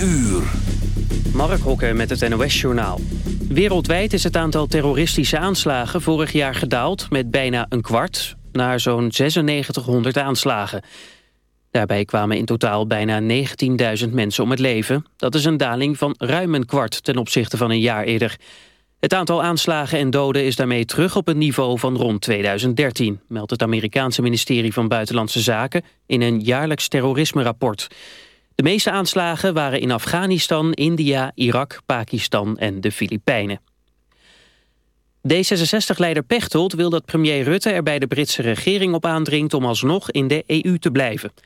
uur. Mark Hokke met het NOS-journaal. Wereldwijd is het aantal terroristische aanslagen vorig jaar gedaald... met bijna een kwart naar zo'n 9600 aanslagen. Daarbij kwamen in totaal bijna 19.000 mensen om het leven. Dat is een daling van ruim een kwart ten opzichte van een jaar eerder. Het aantal aanslagen en doden is daarmee terug op het niveau van rond 2013... meldt het Amerikaanse ministerie van Buitenlandse Zaken... in een jaarlijks terrorisme-rapport... De meeste aanslagen waren in Afghanistan, India, Irak, Pakistan en de Filipijnen. D66-leider Pechtold wil dat premier Rutte er bij de Britse regering op aandringt om alsnog in de EU te blijven. Dat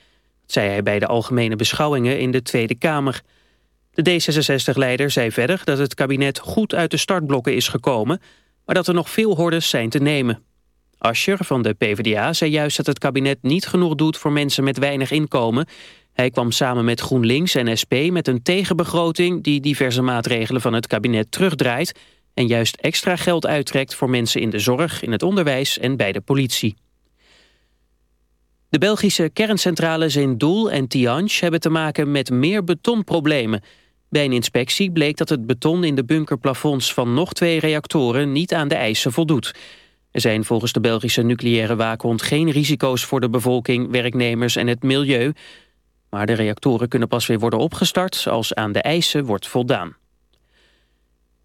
zei hij bij de algemene beschouwingen in de Tweede Kamer. De D66-leider zei verder dat het kabinet goed uit de startblokken is gekomen, maar dat er nog veel hordes zijn te nemen. Ascher van de PvdA zei juist dat het kabinet niet genoeg doet voor mensen met weinig inkomen hij kwam samen met GroenLinks en SP met een tegenbegroting... die diverse maatregelen van het kabinet terugdraait... en juist extra geld uittrekt voor mensen in de zorg, in het onderwijs en bij de politie. De Belgische kerncentrales in Doel en Tihange hebben te maken met meer betonproblemen. Bij een inspectie bleek dat het beton in de bunkerplafonds van nog twee reactoren niet aan de eisen voldoet. Er zijn volgens de Belgische nucleaire waakhond geen risico's voor de bevolking, werknemers en het milieu. Maar de reactoren kunnen pas weer worden opgestart als aan de eisen wordt voldaan.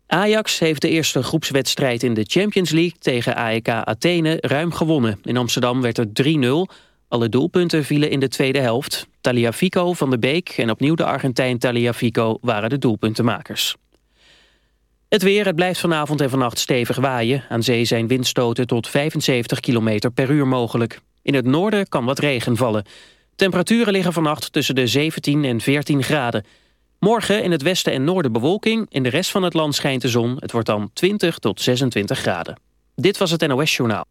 Ajax heeft de eerste groepswedstrijd in de Champions League tegen AEK Athene ruim gewonnen. In Amsterdam werd het 3-0. Alle doelpunten vielen in de tweede helft. Taliafico van de Beek en opnieuw de Argentijn Taliafico waren de doelpuntenmakers. Het weer, het blijft vanavond en vannacht stevig waaien. Aan zee zijn windstoten tot 75 km per uur mogelijk. In het noorden kan wat regen vallen. Temperaturen liggen vannacht tussen de 17 en 14 graden. Morgen in het westen en noorden bewolking. In de rest van het land schijnt de zon. Het wordt dan 20 tot 26 graden. Dit was het NOS Journaal.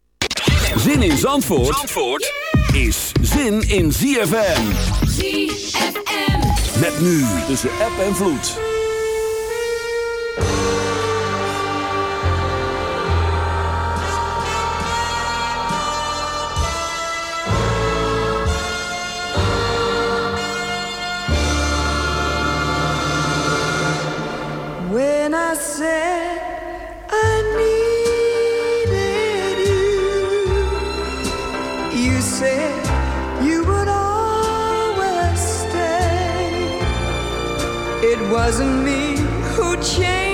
Zin in Zandvoort, Zandvoort is zin in ZFM. ZFM. Met nu tussen app en vloed. It wasn't me who changed.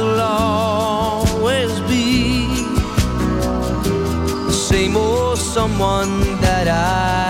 will always be the same old someone that I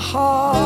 Heart?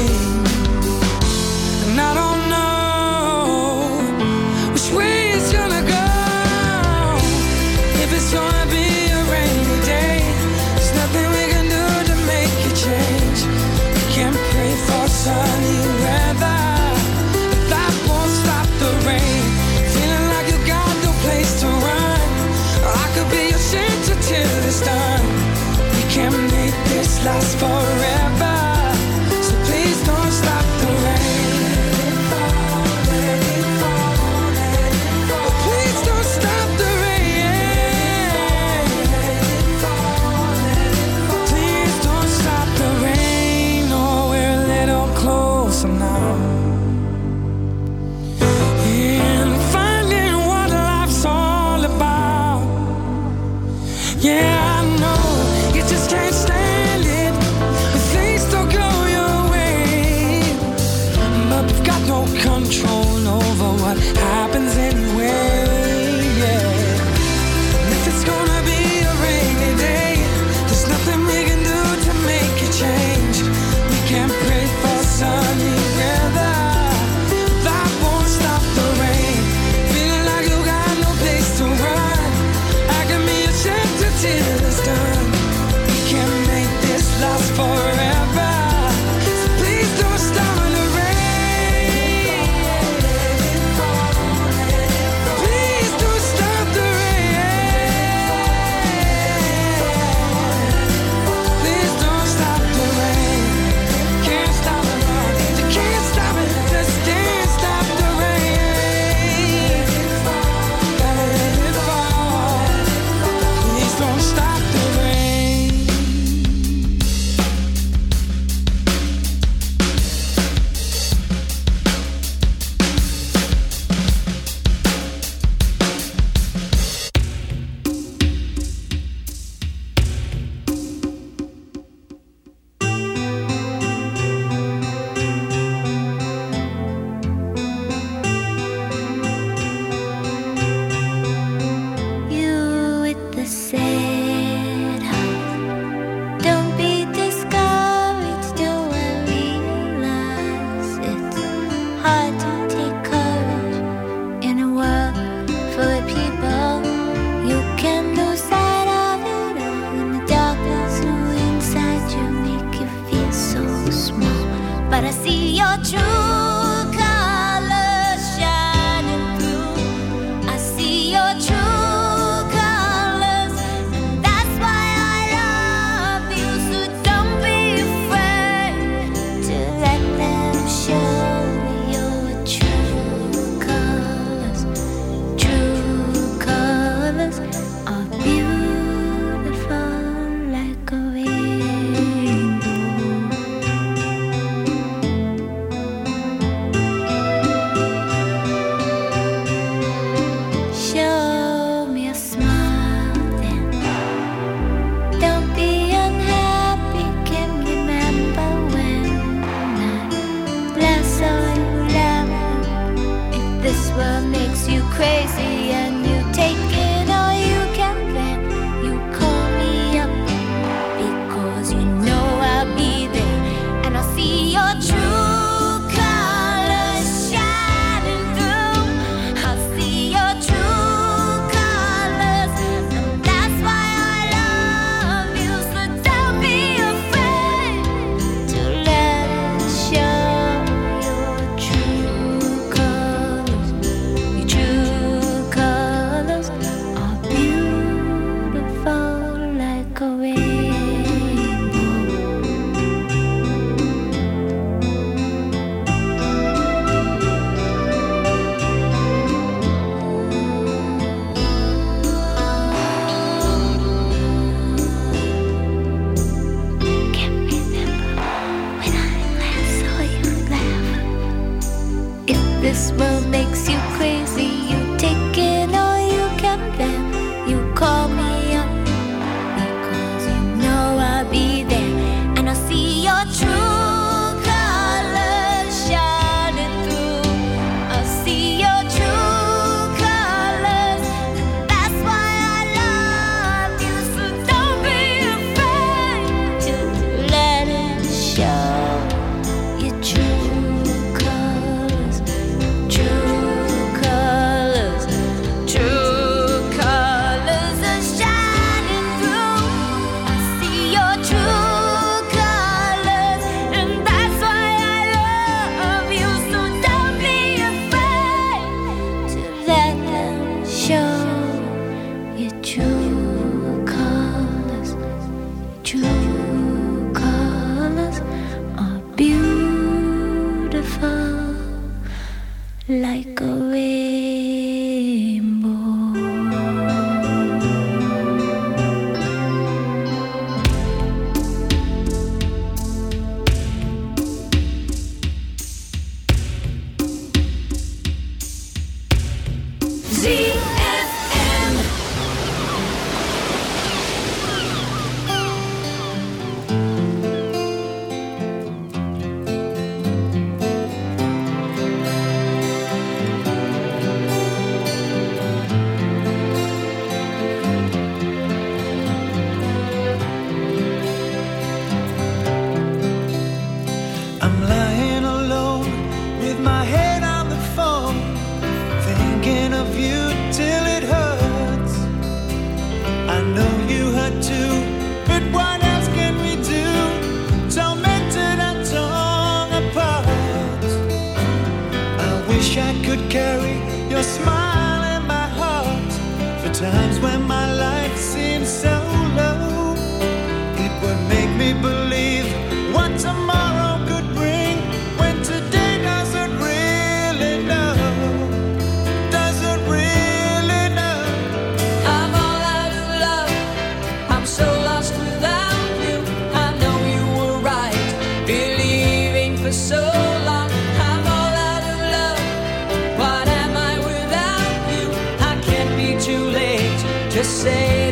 last forever.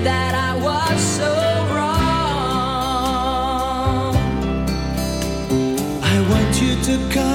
that I was so wrong. I want you to come.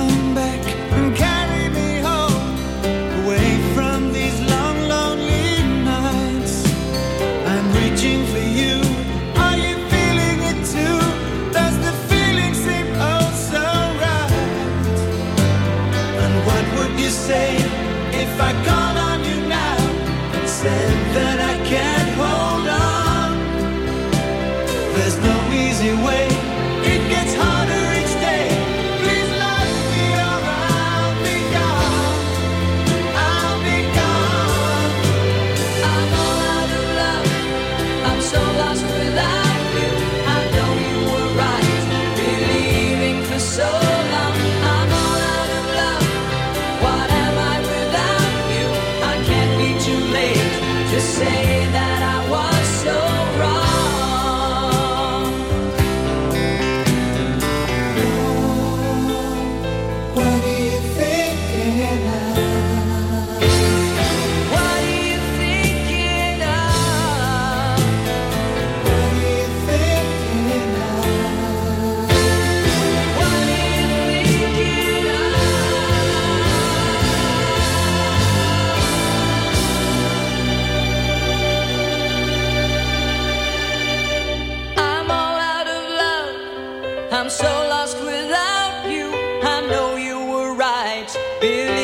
lights. Believe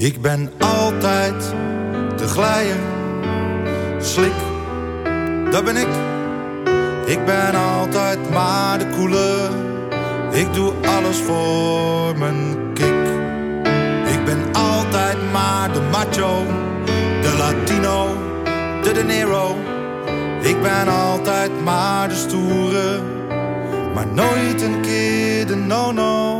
Ik ben altijd de glijer, slik, dat ben ik. Ik ben altijd maar de koele, ik doe alles voor mijn kick. Ik ben altijd maar de macho, de Latino, de De Niro. Ik ben altijd maar de stoere, maar nooit een keer de no-no.